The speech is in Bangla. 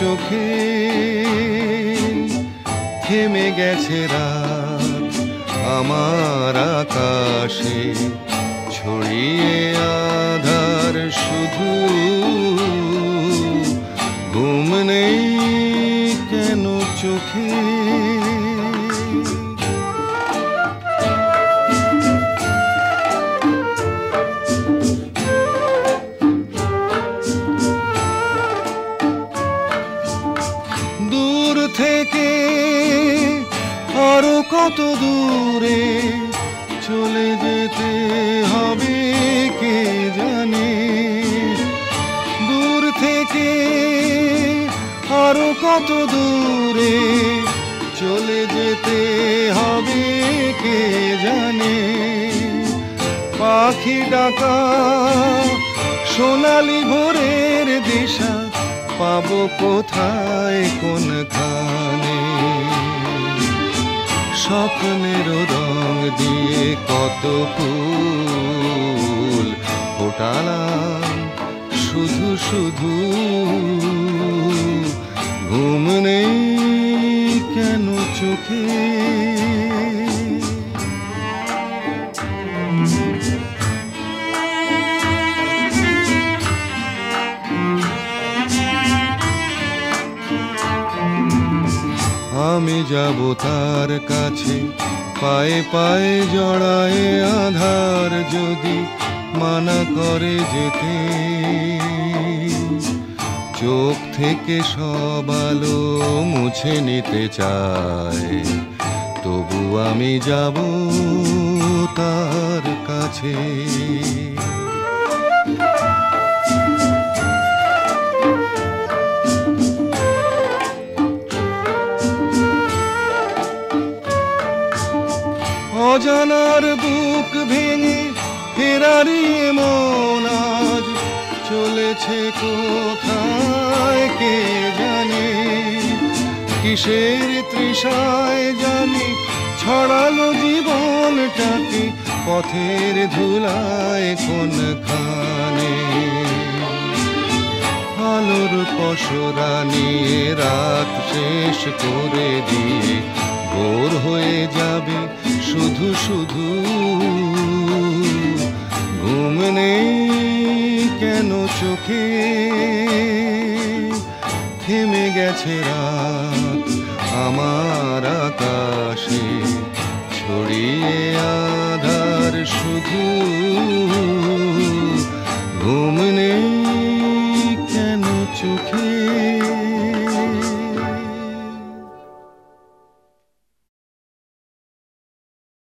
চোখে? থেমে গেছে রাত আমার আকাশে ছড়িয়ে আধার শুধু। ঘুম নেই কেন চোখে? থেকে আরও কত দূরে চলে যেতে হবে কে জানে? দূর থেকে আরও কত দূরে চলে যেতে হবে কে জানে? পাখি ডাকা সোনালি ভোরের দিশা পাবো কোথায়? কোনখানে? স্বপ্নের রং দিয়ে কত ফুল ফোটালাম শুধু শুধু। ঘুম নেই কেন চোখে? আমি যাব তার কাছে। পায়ে পায়ে জড়ায়ে আধার যদি মানা করে যেতে। চোখ থেকে সব আলো মুছে নিতে চায়। তবু আমি যাব তার কাছে। অজানার বুক ভেঙে ফেরারি মন আজ চলেছে কোথায় কে জানে? কিসের তৃষায় জানি ছড়ালো জীবনটাকে পথের ধুলায় কোনখানে? আলোর পশরা নিয়ে রাত শেষ করে দিয়ে ভোর হয়ে যাবে শুধু শুধু ঘুম নেই কেন চোখে? থেমে গেছে রাত আমার আকাশে ছড়িয়ে